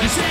You see?